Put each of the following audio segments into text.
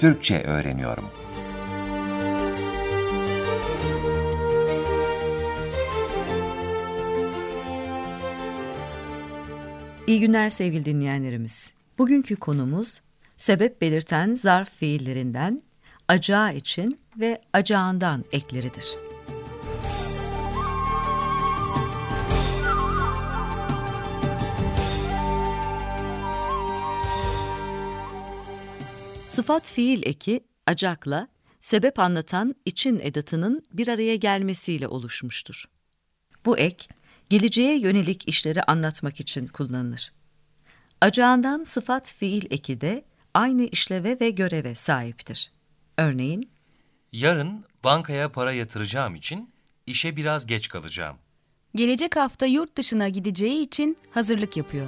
Türkçe öğreniyorum. İyi günler sevgili dinleyenlerimiz. Bugünkü konumuz sebep belirten zarf fiillerinden acağı için ve acağından ekleridir. Sıfat fiil eki acakla sebep anlatan için edatının bir araya gelmesiyle oluşmuştur. Bu ek, geleceğe yönelik işleri anlatmak için kullanılır. Acağından sıfat fiil eki de aynı işleve ve göreve sahiptir. Örneğin, Yarın bankaya para yatıracağım için işe biraz geç kalacağım. Gelecek hafta yurt dışına gideceği için hazırlık yapıyor.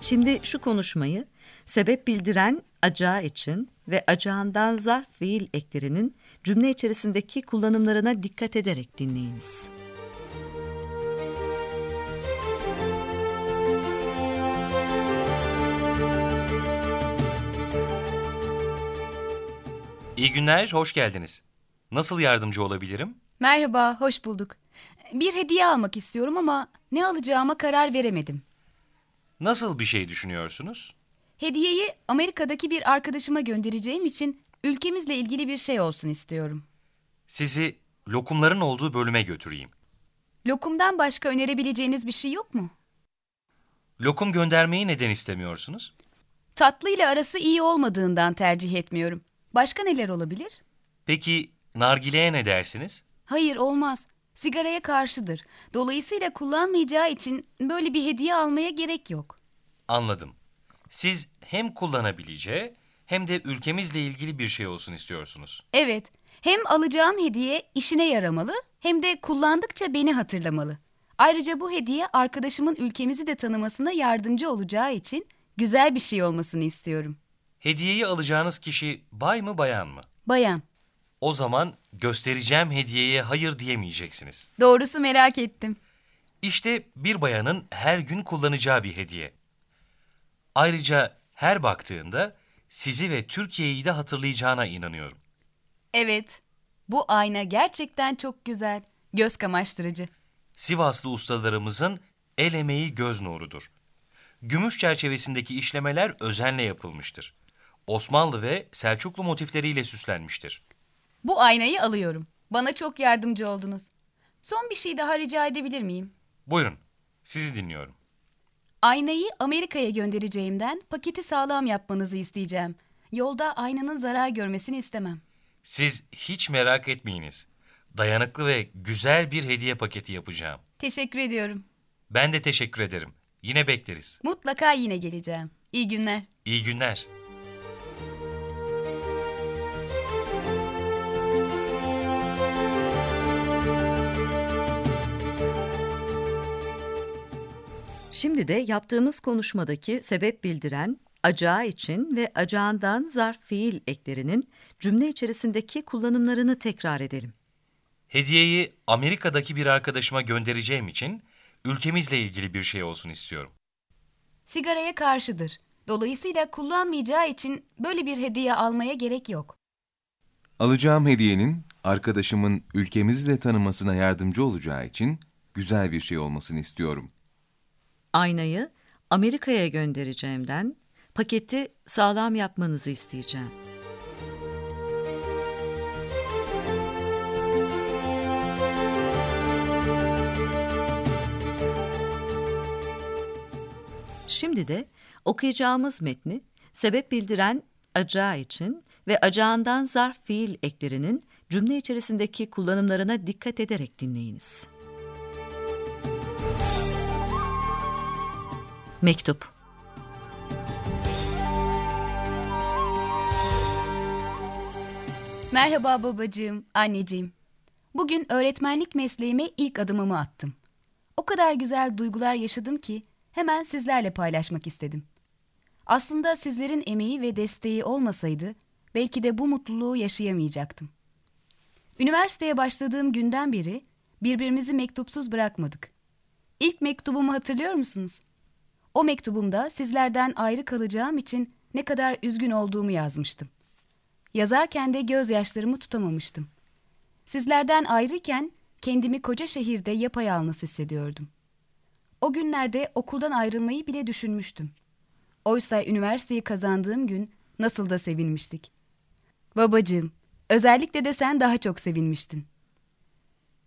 Şimdi şu konuşmayı sebep bildiren acağı için ve acağından zarf fiil eklerinin cümle içerisindeki kullanımlarına dikkat ederek dinleyiniz. İyi günler, hoş geldiniz. Nasıl yardımcı olabilirim? Merhaba, hoş bulduk. Bir hediye almak istiyorum ama ne alacağıma karar veremedim. Nasıl bir şey düşünüyorsunuz? Hediyeyi Amerika'daki bir arkadaşıma göndereceğim için ülkemizle ilgili bir şey olsun istiyorum. Sizi lokumların olduğu bölüme götüreyim. Lokumdan başka önerebileceğiniz bir şey yok mu? Lokum göndermeyi neden istemiyorsunuz? Tatlıyla arası iyi olmadığından tercih etmiyorum. Başka neler olabilir? Peki nargileye ne dersiniz? Hayır olmaz. Sigaraya karşıdır. Dolayısıyla kullanmayacağı için böyle bir hediye almaya gerek yok. Anladım. Siz hem kullanabileceği hem de ülkemizle ilgili bir şey olsun istiyorsunuz. Evet, hem alacağım hediye işine yaramalı hem de kullandıkça beni hatırlamalı. Ayrıca bu hediye arkadaşımın ülkemizi de tanımasına yardımcı olacağı için güzel bir şey olmasını istiyorum. Hediyeyi alacağınız kişi bay mı bayan mı? Bayan, O zaman göstereceğim hediyeye hayır diyemeyeceksiniz. doğrusu merak ettim. İşte bir bayanın her gün kullanacağı bir hediye. Ayrıca her baktığında sizi ve Türkiye'yi de hatırlayacağına inanıyorum. Evet, bu ayna gerçekten çok güzel, göz kamaştırıcı. Sivaslı ustalarımızın el emeği göz nurudur. Gümüş çerçevesindeki işlemeler özenle yapılmıştır. Osmanlı ve Selçuklu motifleriyle süslenmiştir. Bu aynayı alıyorum. Bana çok yardımcı oldunuz. Son bir şey daha rica edebilir miyim? Buyurun, sizi dinliyorum. Aynayı Amerika'ya göndereceğimden paketi sağlam yapmanızı isteyeceğim. Yolda aynanın zarar görmesini istemem. Siz hiç merak etmeyiniz. Dayanıklı ve güzel bir hediye paketi yapacağım. Teşekkür ediyorum. Ben de teşekkür ederim. Yine bekleriz. Mutlaka yine geleceğim. İyi günler. İyi günler. Şimdi de yaptığımız konuşmadaki sebep bildiren acağı için ve acağından zarf fiil eklerinin cümle içerisindeki kullanımlarını tekrar edelim. Hediyeyi Amerika'daki bir arkadaşıma göndereceğim için ülkemizle ilgili bir şey olsun istiyorum. Sigaraya karşıdır. Dolayısıyla kullanmayacağı için böyle bir hediye almaya gerek yok. Alacağım hediyenin arkadaşımın ülkemizi de tanımasına yardımcı olacağı için güzel bir şey olmasını istiyorum. Aynayı Amerika'ya göndereceğimden paketi sağlam yapmanızı isteyeceğim. Şimdi de okuyacağımız metni sebep bildiren acağı için ve acağından zarf fiil eklerinin cümle içerisindeki kullanımlarına dikkat ederek dinleyiniz. Mektup Merhaba babacığım, anneciğim. Bugün öğretmenlik mesleğime ilk adımımı attım. O kadar güzel duygular yaşadım ki hemen sizlerle paylaşmak istedim. Aslında sizlerin emeği ve desteği olmasaydı belki de bu mutluluğu yaşayamayacaktım. Üniversiteye başladığım günden beri birbirimizi mektupsuz bırakmadık. İlk mektubumu hatırlıyor musunuz? O mektubumda sizlerden ayrı kalacağım için ne kadar üzgün olduğumu yazmıştım. Yazarken de gözyaşlarımı tutamamıştım. Sizlerden ayrıyken kendimi koca şehirde yapayalnız hissediyordum. O günlerde okuldan ayrılmayı bile düşünmüştüm. Oysa üniversiteyi kazandığım gün nasıl da sevinmiştik. Babacığım, özellikle de sen daha çok sevinmiştin.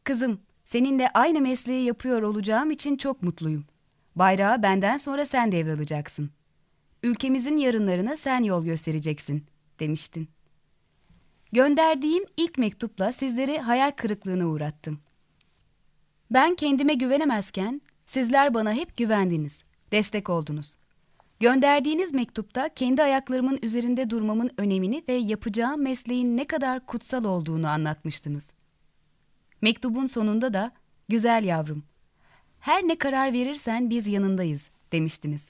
Kızım, seninle aynı mesleği yapıyor olacağım için çok mutluyum. Bayrağı benden sonra sen devralacaksın. Ülkemizin yarınlarına sen yol göstereceksin, demiştin. Gönderdiğim ilk mektupla sizleri hayal kırıklığına uğrattım. Ben kendime güvenemezken sizler bana hep güvendiniz, destek oldunuz. Gönderdiğiniz mektupta kendi ayaklarımın üzerinde durmamın önemini ve yapacağım mesleğin ne kadar kutsal olduğunu anlatmıştınız. Mektubun sonunda da güzel yavrum, her ne karar verirsen biz yanındayız demiştiniz.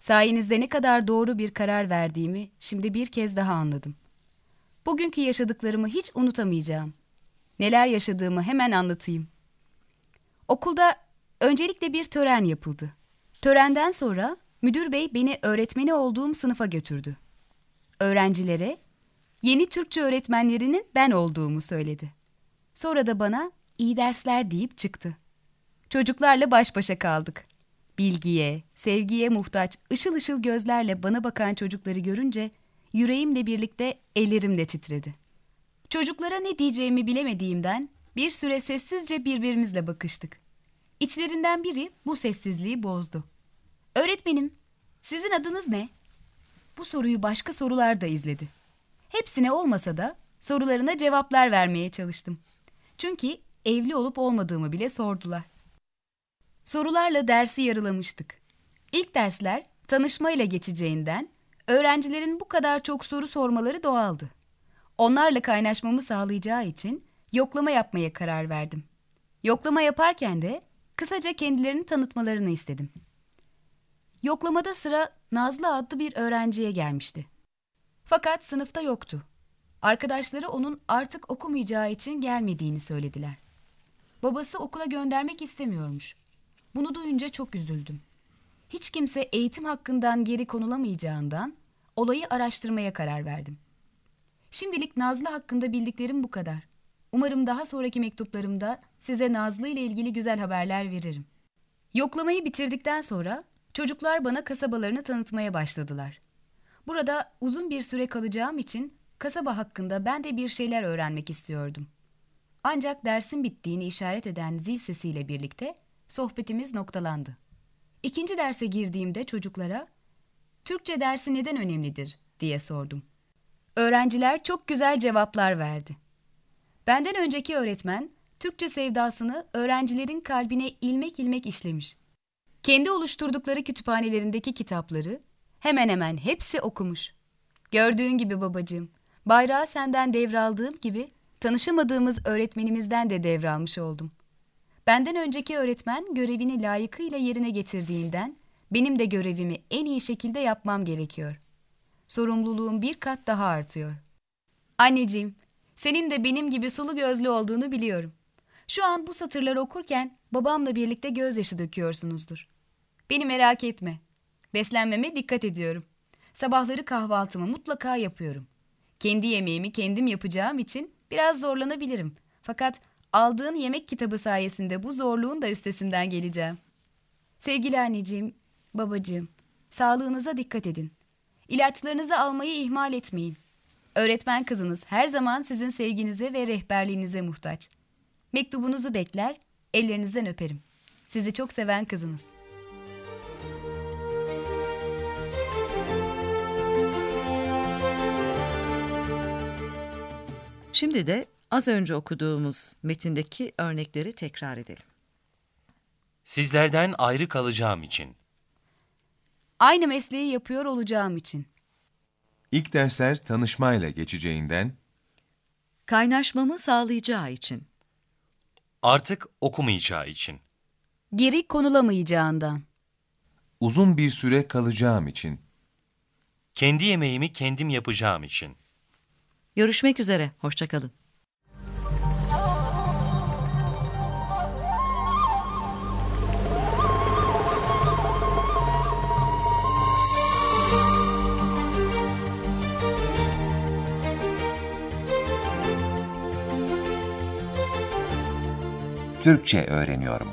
Sayenizde ne kadar doğru bir karar verdiğimi şimdi bir kez daha anladım. Bugünkü yaşadıklarımı hiç unutamayacağım. Neler yaşadığımı hemen anlatayım. Okulda öncelikle bir tören yapıldı. Törenden sonra müdür bey beni öğretmeni olduğum sınıfa götürdü. Öğrencilere yeni Türkçe öğretmenlerinin ben olduğumu söyledi. Sonra da bana iyi dersler deyip çıktı. Çocuklarla baş başa kaldık. Bilgiye, sevgiye muhtaç ışıl ışıl gözlerle bana bakan çocukları görünce yüreğimle birlikte ellerim de titredi. Çocuklara ne diyeceğimi bilemediğimden bir süre sessizce birbirimizle bakıştık. İçlerinden biri bu sessizliği bozdu. Öğretmenim, sizin adınız ne? Bu soruyu başka sorular da izledi. Hepsine olmasa da sorularına cevaplar vermeye çalıştım. Çünkü evli olup olmadığımı bile sordular. Sorularla dersi yarılamıştık. İlk dersler tanışmayla geçeceğinden öğrencilerin bu kadar çok soru sormaları doğaldı. Onlarla kaynaşmamı sağlayacağı için yoklama yapmaya karar verdim. Yoklama yaparken de kısaca kendilerini tanıtmalarını istedim. Yoklamada sıra Nazlı adlı bir öğrenciye gelmişti. Fakat sınıfta yoktu. Arkadaşları onun artık okumayacağı için gelmediğini söylediler. Babası okula göndermek istemiyormuş. Bunu duyunca çok üzüldüm. Hiç kimse eğitim hakkından geri konulamayacağından olayı araştırmaya karar verdim. Şimdilik Nazlı hakkında bildiklerim bu kadar. Umarım daha sonraki mektuplarımda size Nazlı ile ilgili güzel haberler veririm. Yoklamayı bitirdikten sonra çocuklar bana kasabalarını tanıtmaya başladılar. Burada uzun bir süre kalacağım için kasaba hakkında ben de bir şeyler öğrenmek istiyordum. Ancak dersin bittiğini işaret eden zil sesiyle birlikte sohbetimiz noktalandı. İkinci derse girdiğimde çocuklara Türkçe dersi neden önemlidir diye sordum. Öğrenciler çok güzel cevaplar verdi. Benden önceki öğretmen Türkçe sevdasını öğrencilerin kalbine ilmek ilmek işlemiş. Kendi oluşturdukları kütüphanelerindeki kitapları hemen hemen hepsi okumuş. Gördüğün gibi babacığım, bayrağı senden devraldığım gibi tanışamadığımız öğretmenimizden de devralmış oldum. Benden önceki öğretmen görevini layıkıyla yerine getirdiğinden benim de görevimi en iyi şekilde yapmam gerekiyor. Sorumluluğum bir kat daha artıyor. Anneciğim, senin de benim gibi sulu gözlü olduğunu biliyorum. Şu an bu satırları okurken babamla birlikte gözyaşı döküyorsunuzdur. Beni merak etme. Beslenmeme dikkat ediyorum. Sabahları kahvaltımı mutlaka yapıyorum. Kendi yemeğimi kendim yapacağım için biraz zorlanabilirim. Fakat aldığın yemek kitabı sayesinde bu zorluğun da üstesinden geleceğim. Sevgili anneciğim, babacığım, sağlığınıza dikkat edin. İlaçlarınızı almayı ihmal etmeyin. Öğretmen kızınız her zaman sizin sevginize ve rehberliğinize muhtaç. Mektubunuzu bekler, ellerinizden öperim. Sizi çok seven kızınız. Şimdi de az önce okuduğumuz metindeki örnekleri tekrar edelim. Sizlerden ayrı kalacağım için. Aynı mesleği yapıyor olacağım için. İlk dersler tanışmayla geçeceğinden Kaynaşmamı sağlayacağı için. Artık okumayacağı için. Geri konulamayacağından. uzun bir süre kalacağım için Kendi yemeğimi kendim yapacağım için. Görüşmek üzere, hoşçakalın. Türkçe öğreniyorum.